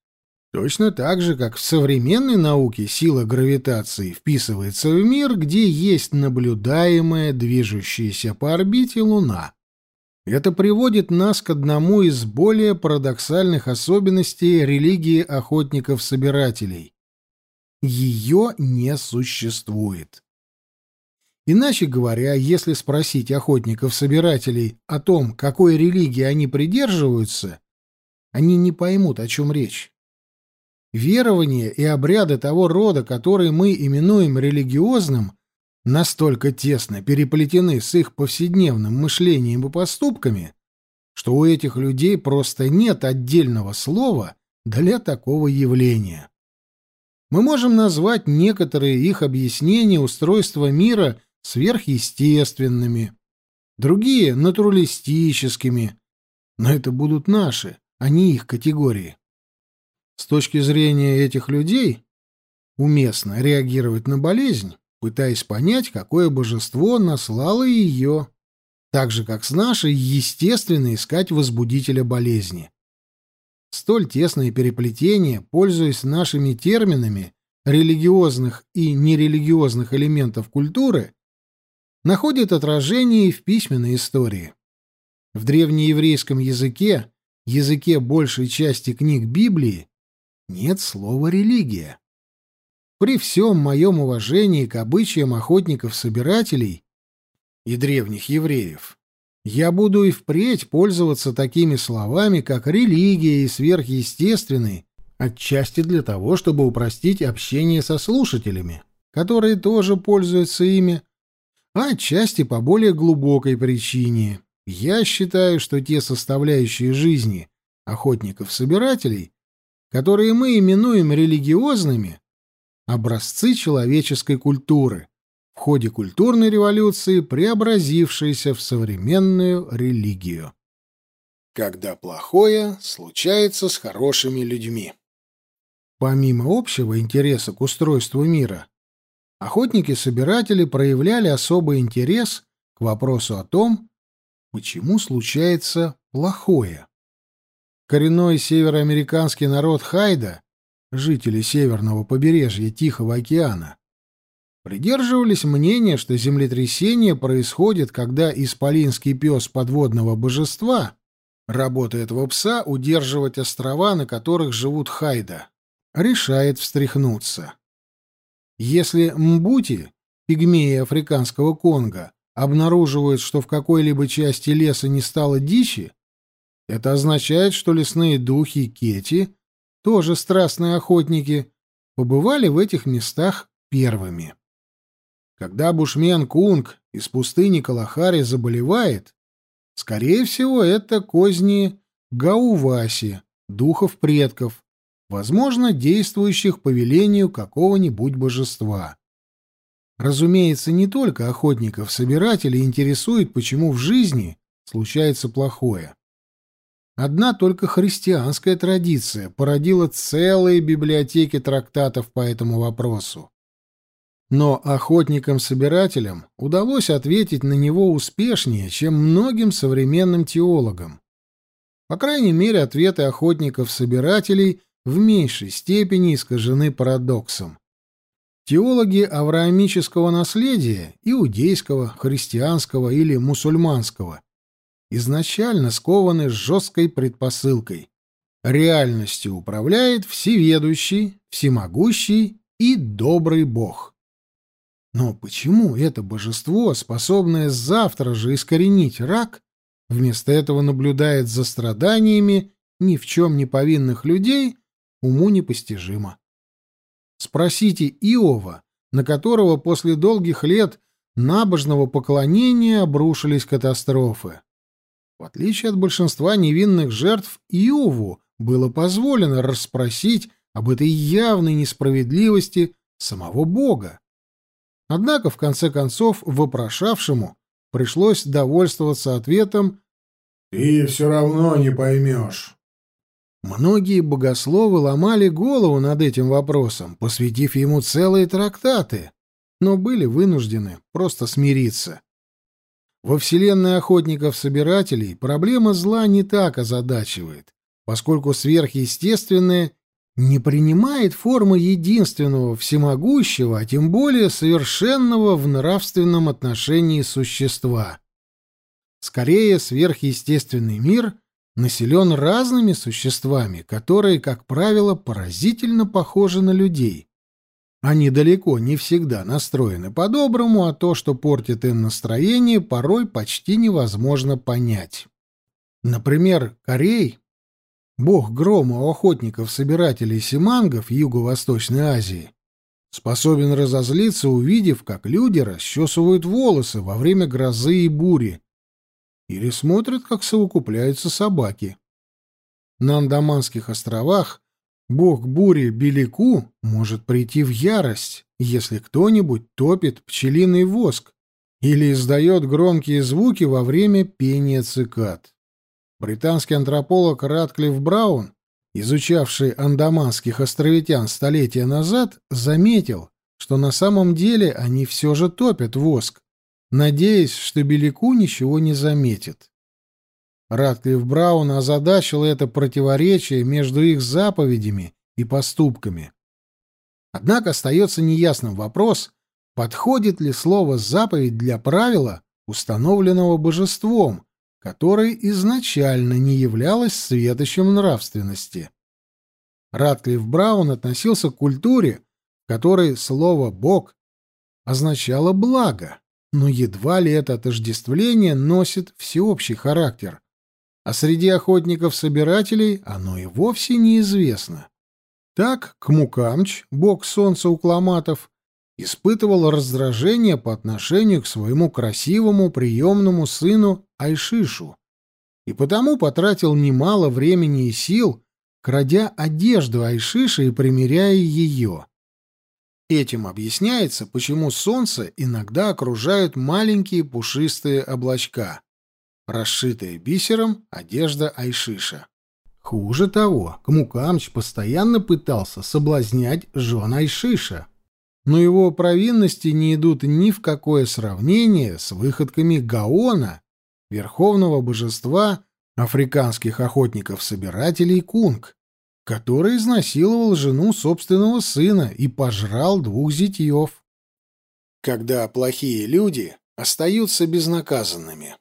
Точно так же, как в современной науке сила гравитации вписывается в мир, где есть наблюдаемая, движущаяся по орбите Луна. Это приводит нас к одному из более парадоксальных особенностей религии охотников-собирателей. Ее не существует. Иначе говоря, если спросить охотников-собирателей о том, какой религии они придерживаются, они не поймут, о чем речь. Верования и обряды того рода, которые мы именуем религиозным, настолько тесно переплетены с их повседневным мышлением и поступками, что у этих людей просто нет отдельного слова для такого явления. Мы можем назвать некоторые их объяснения устройства мира сверхъестественными, другие — натуралистическими, но это будут наши, а не их категории. С точки зрения этих людей уместно реагировать на болезнь, пытаясь понять, какое божество наслало ее, так же, как с нашей естественно искать возбудителя болезни. Столь тесное переплетение, пользуясь нашими терминами религиозных и нерелигиозных элементов культуры, находит отражение и в письменной истории. В древнееврейском языке, языке большей части книг Библии, нет слова «религия». При всем моем уважении к обычаям охотников-собирателей и древних евреев, я буду и впредь пользоваться такими словами, как «религия» и «сверхъестественный», отчасти для того, чтобы упростить общение со слушателями, которые тоже пользуются ими, а отчасти по более глубокой причине. Я считаю, что те составляющие жизни охотников-собирателей, которые мы именуем религиозными, образцы человеческой культуры, в ходе культурной революции преобразившиеся в современную религию. Когда плохое случается с хорошими людьми. Помимо общего интереса к устройству мира, охотники-собиратели проявляли особый интерес к вопросу о том, почему случается плохое. Коренной североамериканский народ Хайда, жители северного побережья Тихого океана, придерживались мнения, что землетрясение происходит, когда исполинский пес подводного божества, работа этого пса удерживать острова, на которых живут Хайда, решает встряхнуться. Если мбути, пигмеи африканского Конго, обнаруживают, что в какой-либо части леса не стало дичи, это означает, что лесные духи Кети, тоже страстные охотники, побывали в этих местах первыми. Когда бушмен Кунг из пустыни Калахари заболевает, скорее всего, это козни Гауваси, духов предков, возможно, действующих по велению какого-нибудь божества. Разумеется, не только охотников-собирателей интересует, почему в жизни случается плохое. Одна только христианская традиция породила целые библиотеки трактатов по этому вопросу. Но охотникам-собирателям удалось ответить на него успешнее, чем многим современным теологам. По крайней мере, ответы охотников-собирателей в меньшей степени искажены парадоксом. Теологи авраамического наследия, иудейского, христианского или мусульманского, изначально скованы жесткой предпосылкой. Реальностью управляет всеведущий, всемогущий и добрый Бог. Но почему это божество, способное завтра же искоренить рак, вместо этого наблюдает за страданиями ни в чем не повинных людей уму непостижимо. Спросите Иова, на которого после долгих лет набожного поклонения обрушились катастрофы. В отличие от большинства невинных жертв, Иову было позволено расспросить об этой явной несправедливости самого Бога. Однако, в конце концов, вопрошавшему пришлось довольствоваться ответом «Ты все равно не поймешь». Многие богословы ломали голову над этим вопросом, посвятив ему целые трактаты, но были вынуждены просто смириться. Во вселенной охотников-собирателей проблема зла не так озадачивает, поскольку сверхъестественное не принимает формы единственного всемогущего, а тем более совершенного в нравственном отношении существа. Скорее, сверхъестественный мир — населен разными существами, которые, как правило, поразительно похожи на людей. Они далеко не всегда настроены по-доброму, а то, что портит им настроение, порой почти невозможно понять. Например, корей бог грома у охотников-собирателей симангов Юго-Восточной Азии, способен разозлиться, увидев, как люди расчесывают волосы во время грозы и бури, или смотрят, как совокупляются собаки. На Андаманских островах бог бури Белику может прийти в ярость, если кто-нибудь топит пчелиный воск или издает громкие звуки во время пения цикад. Британский антрополог Ратклифф Браун, изучавший андаманских островитян столетия назад, заметил, что на самом деле они все же топят воск, надеясь, что Белику ничего не заметит. Ратклифф Браун озадачил это противоречие между их заповедями и поступками. Однако остается неясным вопрос, подходит ли слово «заповедь» для правила, установленного божеством, которое изначально не являлось светочем нравственности. Ратклифф Браун относился к культуре, в которой слово «бог» означало «благо», но едва ли это отождествление носит всеобщий характер, а среди охотников-собирателей оно и вовсе неизвестно. Так Кмукамч, бог солнца у кламатов, испытывал раздражение по отношению к своему красивому приемному сыну Айшишу и потому потратил немало времени и сил, крадя одежду Айшиша и примеряя ее. Этим объясняется, почему солнце иногда окружают маленькие пушистые облачка расшитая бисером одежда Айшиша. Хуже того, Кмукамч постоянно пытался соблазнять жен Айшиша, но его провинности не идут ни в какое сравнение с выходками Гаона, верховного божества африканских охотников-собирателей Кунг, который изнасиловал жену собственного сына и пожрал двух зятьев. Когда плохие люди остаются безнаказанными.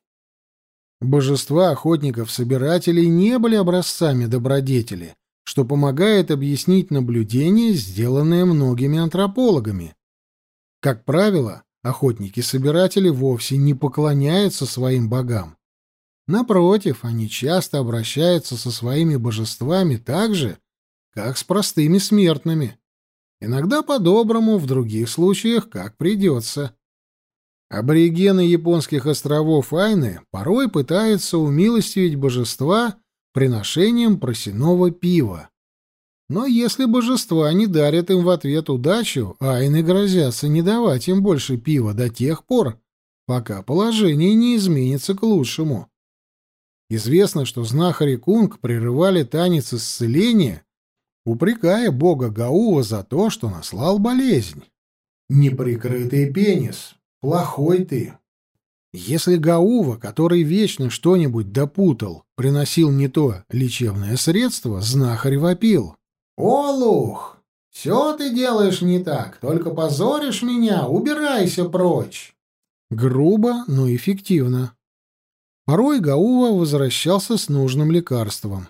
Божества охотников-собирателей не были образцами добродетели, что помогает объяснить наблюдения, сделанные многими антропологами. Как правило, охотники-собиратели вовсе не поклоняются своим богам. Напротив, они часто обращаются со своими божествами так же, как с простыми смертными. Иногда по-доброму, в других случаях как придется. Аборигены японских островов Айны порой пытаются умилостивить божества приношением просеного пива. Но если божества не дарят им в ответ удачу, айны грозятся не давать им больше пива до тех пор, пока положение не изменится к лучшему. Известно, что знахари Кунг прерывали танец исцеления, упрекая бога Гаува за то, что наслал болезнь. Неприкрытый пенис Плохой ты. Если Гаува, который вечно что-нибудь допутал, приносил не то лечебное средство, знахарь вопил. «Олух! Все ты делаешь не так, только позоришь меня, убирайся прочь!» Грубо, но эффективно. Порой Гаува возвращался с нужным лекарством.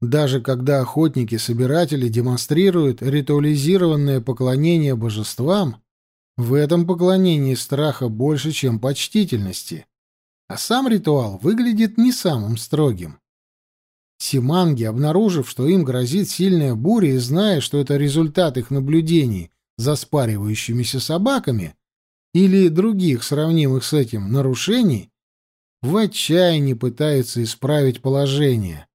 Даже когда охотники-собиратели демонстрируют ритуализированное поклонение божествам, в этом поклонении страха больше, чем почтительности, а сам ритуал выглядит не самым строгим. Симанги, обнаружив, что им грозит сильная буря и зная, что это результат их наблюдений за спаривающимися собаками или других сравнимых с этим нарушений, в отчаянии пытаются исправить положение,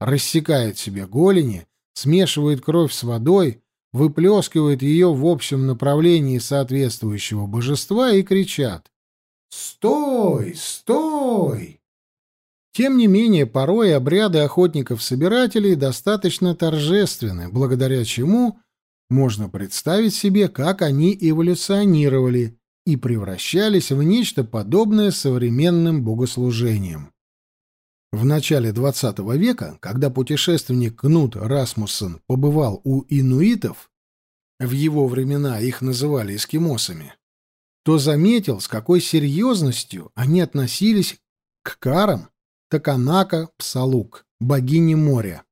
рассекают себе голени, смешивают кровь с водой, выплескивают ее в общем направлении соответствующего божества и кричат «Стой! Стой!». Тем не менее, порой обряды охотников-собирателей достаточно торжественны, благодаря чему можно представить себе, как они эволюционировали и превращались в нечто подобное современным богослужениям. В начале XX века, когда путешественник Кнут Расмуссен побывал у инуитов, в его времена их называли эскимосами, то заметил, с какой серьезностью они относились к карам Таканака Псалук, богине моря.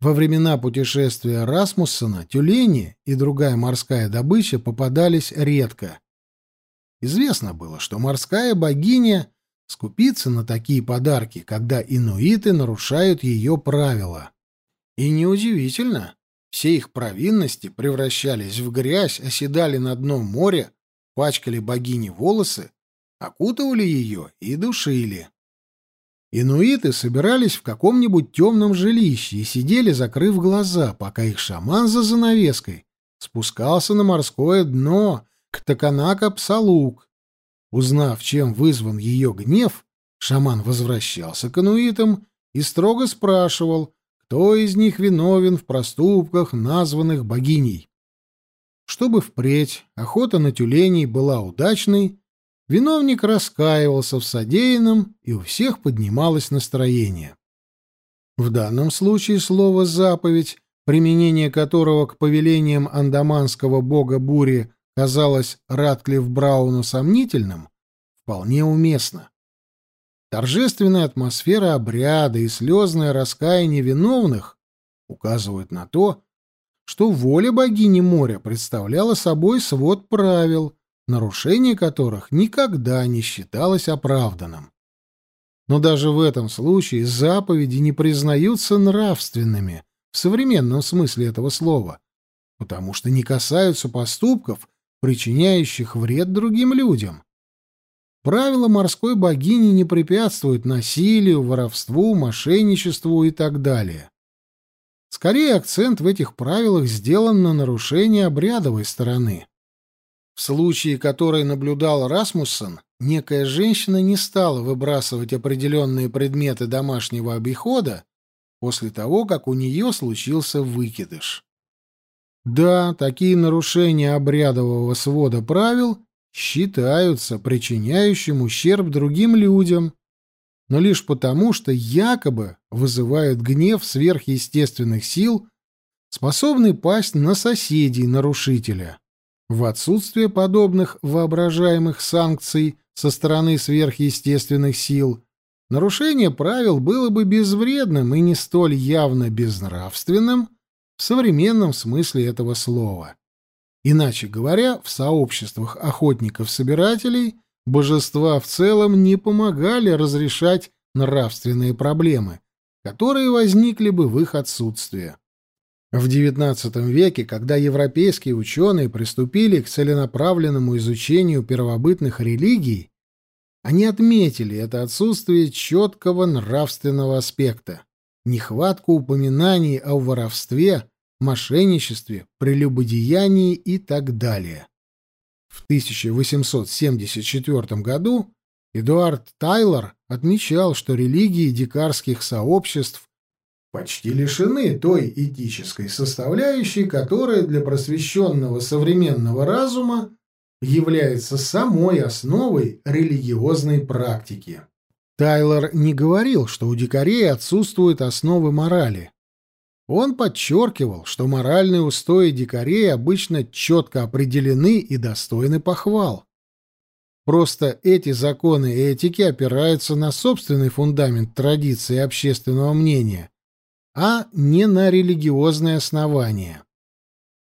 Во времена путешествия Расмуссена тюлени и другая морская добыча попадались редко. Известно было, что морская богиня скупиться на такие подарки, когда инуиты нарушают ее правила. И неудивительно, все их провинности превращались в грязь, оседали на дно моря, пачкали богини волосы, окутывали ее и душили. Инуиты собирались в каком-нибудь темном жилище и сидели, закрыв глаза, пока их шаман за занавеской спускался на морское дно к Таканака-Псалук. Узнав, чем вызван ее гнев, шаман возвращался к инуитам и строго спрашивал, кто из них виновен в проступках, названных богиней. Чтобы впредь охота на тюленей была удачной, виновник раскаивался в содеянном, и у всех поднималось настроение. В данном случае слово «заповедь», применение которого к повелениям андаманского бога бури казалось Ратклифф Брауну сомнительным, вполне уместно. Торжественная атмосфера обряда и слезное раскаяние виновных указывают на то, что воля богини моря представляла собой свод правил, нарушение которых никогда не считалось оправданным. Но даже в этом случае заповеди не признаются нравственными в современном смысле этого слова, потому что не касаются поступков, причиняющих вред другим людям. Правила морской богини не препятствуют насилию, воровству, мошенничеству и так далее. Скорее акцент в этих правилах сделан на нарушение обрядовой стороны. В случае, который наблюдал Расмуссон, некая женщина не стала выбрасывать определенные предметы домашнего обихода после того, как у нее случился выкидыш. Да, такие нарушения обрядового свода правил считаются причиняющим ущерб другим людям, но лишь потому, что якобы вызывают гнев сверхъестественных сил, способный пасть на соседей нарушителя. В отсутствие подобных воображаемых санкций со стороны сверхъестественных сил, нарушение правил было бы безвредным и не столь явно безнравственным в современном смысле этого слова. Иначе говоря, в сообществах охотников-собирателей божества в целом не помогали разрешать нравственные проблемы, которые возникли бы в их отсутствие. В XIX веке, когда европейские ученые приступили к целенаправленному изучению первобытных религий, они отметили это отсутствие четкого нравственного аспекта, нехватку упоминаний о воровстве, мошенничестве, прелюбодеянии и так далее. В 1874 году Эдуард Тайлор отмечал, что религии дикарских сообществ почти лишены той этической составляющей, которая для просвещенного современного разума является самой основой религиозной практики. Тайлор не говорил, что у дикарей отсутствуют основы морали. Он подчеркивал, что моральные устои дикарей обычно четко определены и достойны похвал. Просто эти законы этики опираются на собственный фундамент традиции и общественного мнения, а не на религиозные основания.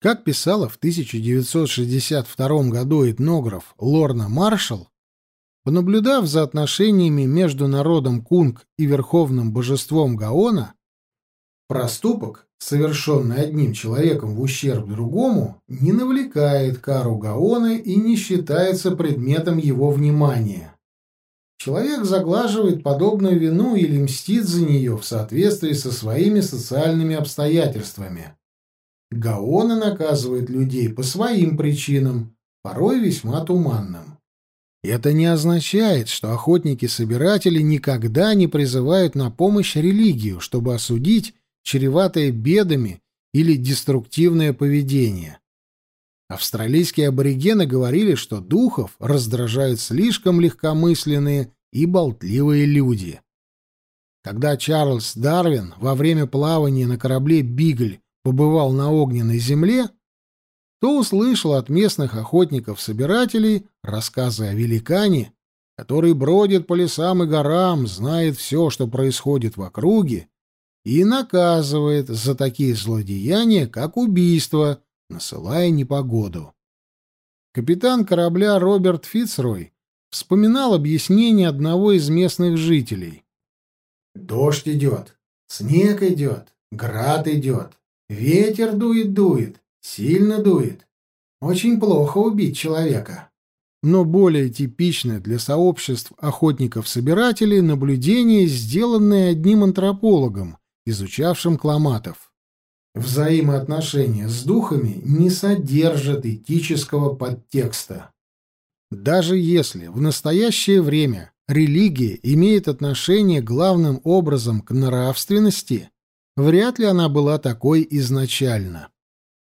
Как писала в 1962 году этнограф Лорна Маршалл, понаблюдав за отношениями между народом Кунг и верховным божеством Гаона, Проступок, совершенный одним человеком в ущерб другому, не навлекает кару Гаона и не считается предметом его внимания. Человек заглаживает подобную вину или мстит за нее в соответствии со своими социальными обстоятельствами. Гаона наказывает людей по своим причинам, порой весьма туманным. Это не означает, что охотники-собиратели никогда не призывают на помощь религию, чтобы осудить чреватое бедами или деструктивное поведение. Австралийские аборигены говорили, что духов раздражают слишком легкомысленные и болтливые люди. Когда Чарльз Дарвин во время плавания на корабле «Бигль» побывал на огненной земле, то услышал от местных охотников-собирателей рассказы о великане, который бродит по лесам и горам, знает все, что происходит в округе, и наказывает за такие злодеяния, как убийство, насылая непогоду. Капитан корабля Роберт Фицрой вспоминал объяснение одного из местных жителей. «Дождь идет, снег идет, град идет, ветер дует-дует, сильно дует. Очень плохо убить человека». Но более типичное для сообществ охотников-собирателей наблюдение, сделанное одним антропологом, изучавшим кламатов. Взаимоотношения с духами не содержат этического подтекста. Даже если в настоящее время религия имеет отношение главным образом к нравственности, вряд ли она была такой изначально.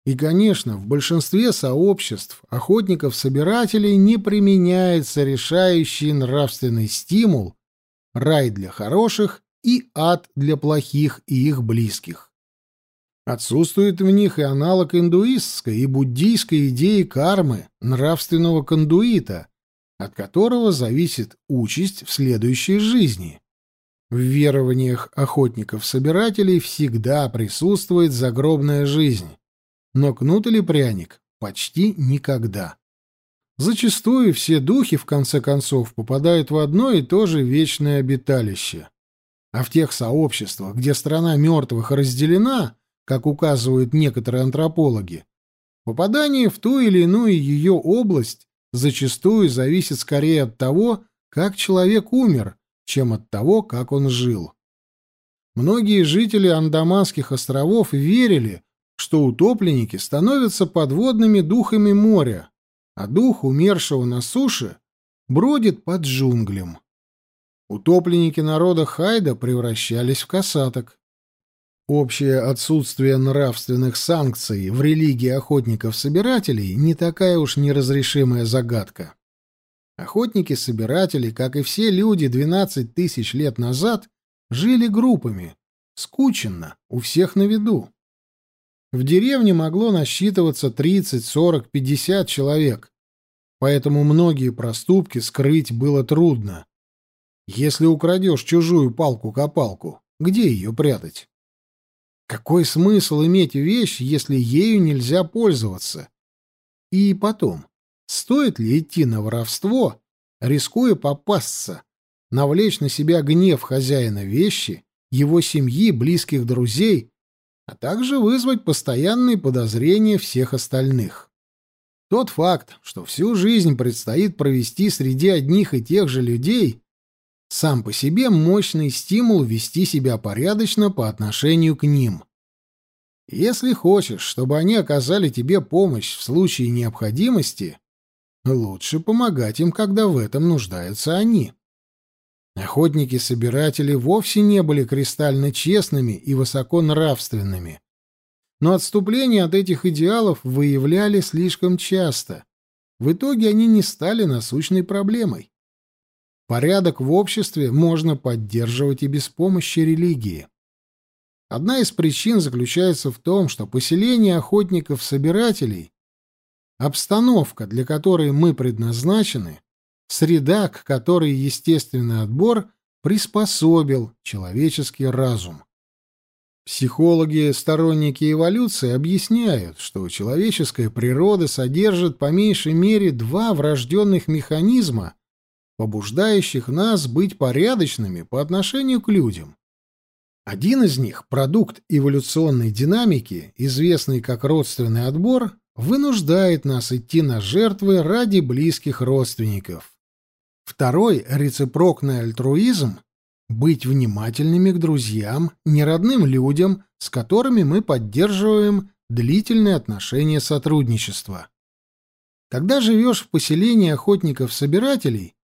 И, конечно, в большинстве сообществ охотников-собирателей не применяется решающий нравственный стимул рай для хороших и ад для плохих и их близких. Отсутствует в них и аналог индуистской и буддийской идеи кармы, нравственного кондуита, от которого зависит участь в следующей жизни. В верованиях охотников-собирателей всегда присутствует загробная жизнь, но кнут или пряник почти никогда. Зачастую все духи, в конце концов, попадают в одно и то же вечное обиталище. А в тех сообществах, где страна мертвых разделена, как указывают некоторые антропологи, попадание в ту или иную ее область зачастую зависит скорее от того, как человек умер, чем от того, как он жил. Многие жители Андаманских островов верили, что утопленники становятся подводными духами моря, а дух умершего на суше бродит под джунглем. Утопленники народа Хайда превращались в касаток. Общее отсутствие нравственных санкций в религии охотников-собирателей не такая уж неразрешимая загадка. Охотники-собиратели, как и все люди 12 тысяч лет назад, жили группами, скученно, у всех на виду. В деревне могло насчитываться 30, 40, 50 человек, поэтому многие проступки скрыть было трудно. Если украдешь чужую палку-копалку, где ее прятать? Какой смысл иметь вещь, если ею нельзя пользоваться? И потом, стоит ли идти на воровство, рискуя попасться, навлечь на себя гнев хозяина вещи, его семьи, близких друзей, а также вызвать постоянные подозрения всех остальных? Тот факт, что всю жизнь предстоит провести среди одних и тех же людей, сам по себе мощный стимул вести себя порядочно по отношению к ним. Если хочешь, чтобы они оказали тебе помощь в случае необходимости, лучше помогать им, когда в этом нуждаются они. Охотники-собиратели вовсе не были кристально честными и высоко нравственными. Но отступления от этих идеалов выявляли слишком часто. В итоге они не стали насущной проблемой. Порядок в обществе можно поддерживать и без помощи религии. Одна из причин заключается в том, что поселение охотников-собирателей, обстановка, для которой мы предназначены, среда, к которой естественный отбор приспособил человеческий разум. Психологи, сторонники эволюции объясняют, что человеческая природа содержит по меньшей мере два врожденных механизма, побуждающих нас быть порядочными по отношению к людям. Один из них, продукт эволюционной динамики, известный как родственный отбор, вынуждает нас идти на жертвы ради близких родственников. Второй, рецепрокный альтруизм, быть внимательными к друзьям, неродным людям, с которыми мы поддерживаем длительные отношения сотрудничества. Когда живешь в поселении охотников-собирателей,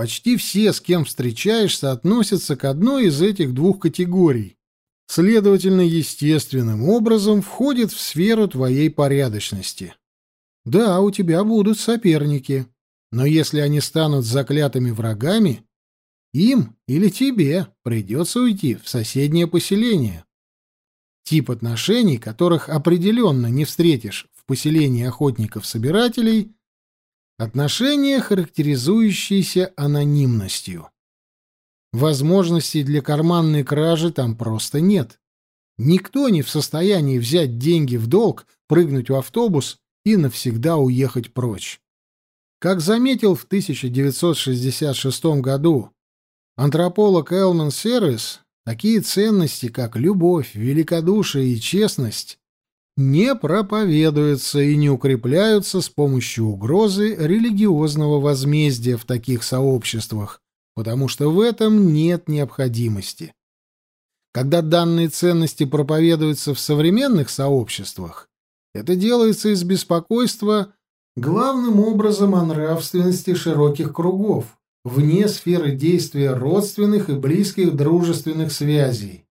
Почти все, с кем встречаешься, относятся к одной из этих двух категорий. Следовательно, естественным образом входит в сферу твоей порядочности. Да, у тебя будут соперники, но если они станут заклятыми врагами, им или тебе придется уйти в соседнее поселение. Тип отношений, которых определенно не встретишь в поселении охотников-собирателей, Отношения, характеризующиеся анонимностью. Возможностей для карманной кражи там просто нет. Никто не в состоянии взять деньги в долг, прыгнуть в автобус и навсегда уехать прочь. Как заметил в 1966 году антрополог Элман Сервис, такие ценности, как любовь, великодушие и честность, не проповедуются и не укрепляются с помощью угрозы религиозного возмездия в таких сообществах, потому что в этом нет необходимости. Когда данные ценности проповедуются в современных сообществах, это делается из беспокойства главным образом о нравственности широких кругов, вне сферы действия родственных и близких дружественных связей.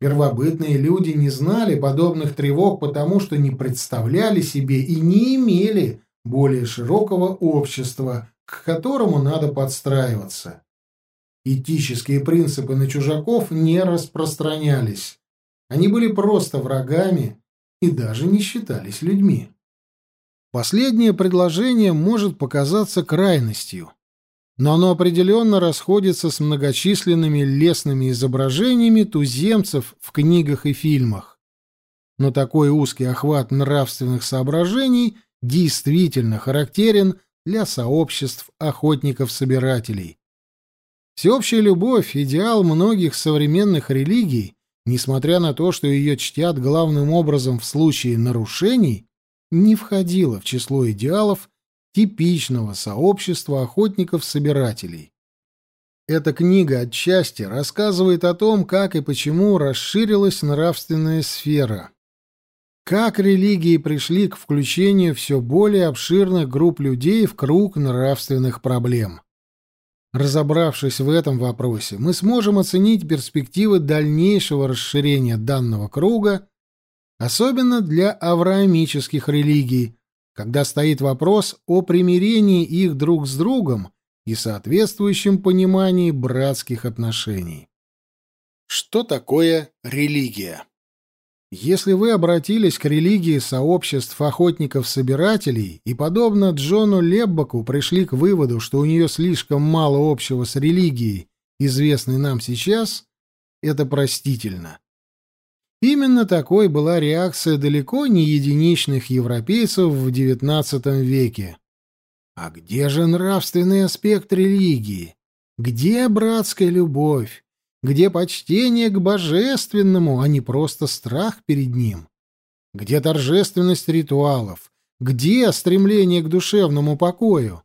Первобытные люди не знали подобных тревог, потому что не представляли себе и не имели более широкого общества, к которому надо подстраиваться. Этические принципы на чужаков не распространялись. Они были просто врагами и даже не считались людьми. Последнее предложение может показаться крайностью, но оно определенно расходится с многочисленными лесными изображениями туземцев в книгах и фильмах. Но такой узкий охват нравственных соображений действительно характерен для сообществ охотников-собирателей. Всеобщая любовь – идеал многих современных религий, несмотря на то, что ее чтят главным образом в случае нарушений, не входила в число идеалов типичного сообщества охотников-собирателей. Эта книга отчасти рассказывает о том, как и почему расширилась нравственная сфера, как религии пришли к включению все более обширных групп людей в круг нравственных проблем. Разобравшись в этом вопросе, мы сможем оценить перспективы дальнейшего расширения данного круга, особенно для авраамических религий, когда стоит вопрос о примирении их друг с другом и соответствующем понимании братских отношений. Что такое религия? Если вы обратились к религии сообществ охотников-собирателей и, подобно Джону Леббаку, пришли к выводу, что у нее слишком мало общего с религией, известной нам сейчас, это простительно. Именно такой была реакция далеко не единичных европейцев в XIX веке. А где же нравственный аспект религии? Где братская любовь? где почтение к божественному, а не просто страх перед ним, где торжественность ритуалов, где стремление к душевному покою.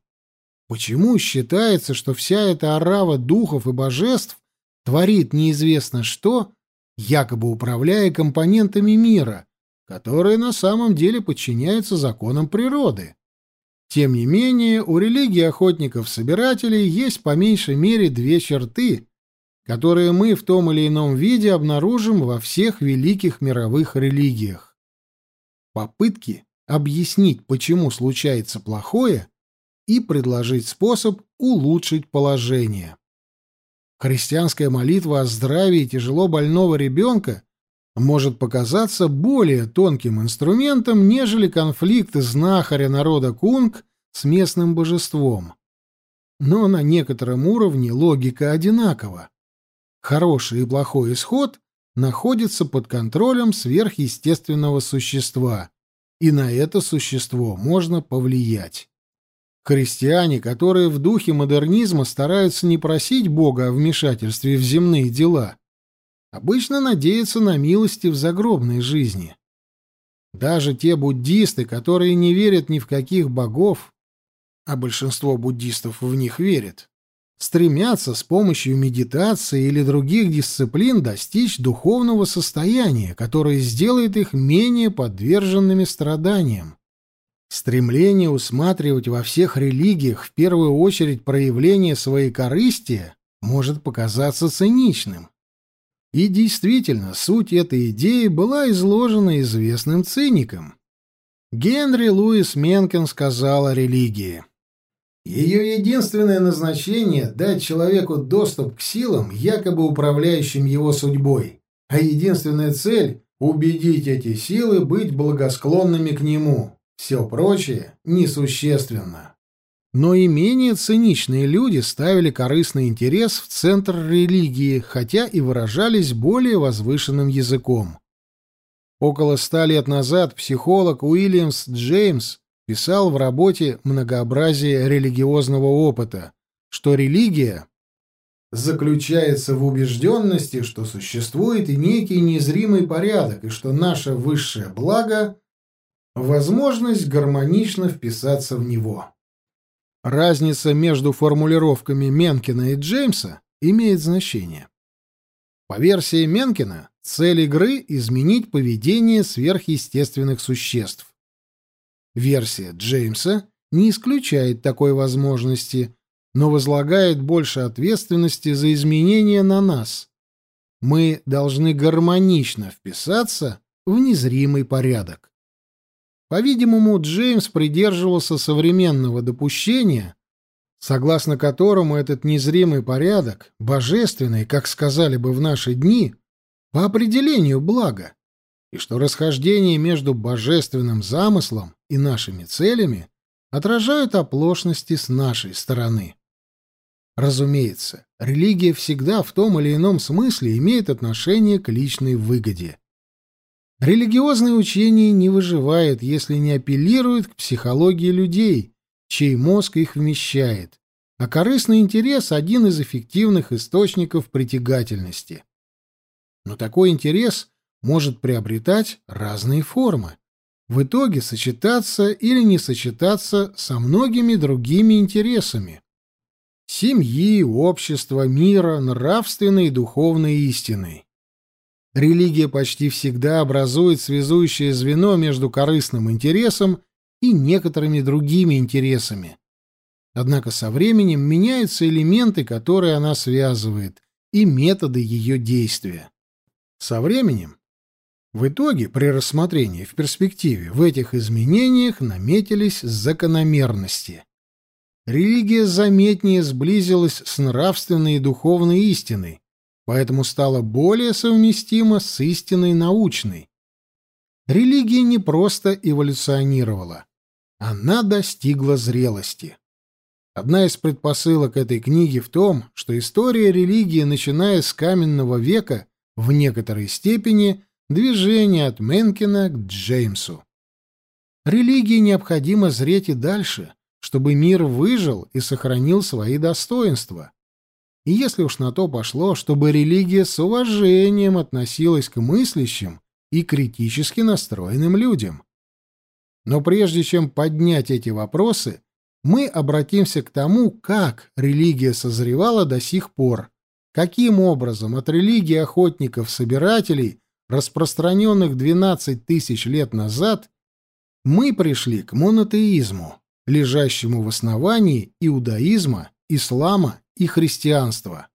Почему считается, что вся эта орава духов и божеств творит неизвестно что, якобы управляя компонентами мира, которые на самом деле подчиняются законам природы? Тем не менее, у религии охотников-собирателей есть по меньшей мере две черты, которые мы в том или ином виде обнаружим во всех великих мировых религиях. Попытки объяснить, почему случается плохое, и предложить способ улучшить положение. Христианская молитва о здравии тяжело больного ребенка может показаться более тонким инструментом, нежели конфликт знахаря народа кунг с местным божеством. Но на некотором уровне логика одинакова хороший и плохой исход находятся под контролем сверхъестественного существа, и на это существо можно повлиять. Христиане, которые в духе модернизма стараются не просить Бога о вмешательстве в земные дела, обычно надеются на милости в загробной жизни. Даже те буддисты, которые не верят ни в каких богов, а большинство буддистов в них верит, стремятся с помощью медитации или других дисциплин достичь духовного состояния, которое сделает их менее подверженными страданиям. Стремление усматривать во всех религиях в первую очередь проявление своей корысти может показаться циничным. И действительно, суть этой идеи была изложена известным циником. Генри Луис Менкен сказал о религии. Ее единственное назначение — дать человеку доступ к силам, якобы управляющим его судьбой, а единственная цель — убедить эти силы быть благосклонными к нему. Все прочее несущественно. Но и менее циничные люди ставили корыстный интерес в центр религии, хотя и выражались более возвышенным языком. Около ста лет назад психолог Уильямс Джеймс писал в работе «Многообразие религиозного опыта», что религия заключается в убежденности, что существует и некий незримый порядок, и что наше высшее благо — возможность гармонично вписаться в него. Разница между формулировками Менкина и Джеймса имеет значение. По версии Менкина, цель игры — изменить поведение сверхъестественных существ. Версия Джеймса не исключает такой возможности, но возлагает больше ответственности за изменения на нас. Мы должны гармонично вписаться в незримый порядок. По-видимому, Джеймс придерживался современного допущения, согласно которому этот незримый порядок, божественный, как сказали бы в наши дни, по определению благо, и что расхождение между божественным замыслом и нашими целями отражают оплошности с нашей стороны. Разумеется, религия всегда в том или ином смысле имеет отношение к личной выгоде. Религиозные учения не выживают, если не апеллируют к психологии людей, чей мозг их вмещает, а корыстный интерес – один из эффективных источников притягательности. Но такой интерес может приобретать разные формы, в итоге сочетаться или не сочетаться со многими другими интересами семьи, общества, мира, нравственной и духовной истиной. Религия почти всегда образует связующее звено между корыстным интересом и некоторыми другими интересами. Однако со временем меняются элементы, которые она связывает, и методы ее действия. Со временем, в итоге, при рассмотрении в перспективе, в этих изменениях наметились закономерности религия заметнее сблизилась с нравственной и духовной истиной, поэтому стала более совместима с истиной научной. Религия не просто эволюционировала, она достигла зрелости. Одна из предпосылок этой книги в том, что история религии, начиная с каменного века, в некоторой степени движение от Менкина к Джеймсу. Религии необходимо зреть и дальше, чтобы мир выжил и сохранил свои достоинства. И если уж на то пошло, чтобы религия с уважением относилась к мыслящим и критически настроенным людям. Но прежде чем поднять эти вопросы, мы обратимся к тому, как религия созревала до сих пор, каким образом от религии охотников-собирателей, распространенных 12 тысяч лет назад, мы пришли к монотеизму лежащему в основании иудаизма, ислама и христианства.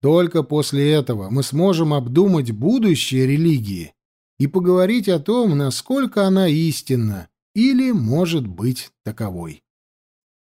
Только после этого мы сможем обдумать будущее религии и поговорить о том, насколько она истинна или может быть таковой.